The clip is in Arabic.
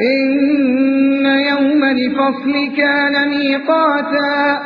إن يوم الفصل كان ميقاتا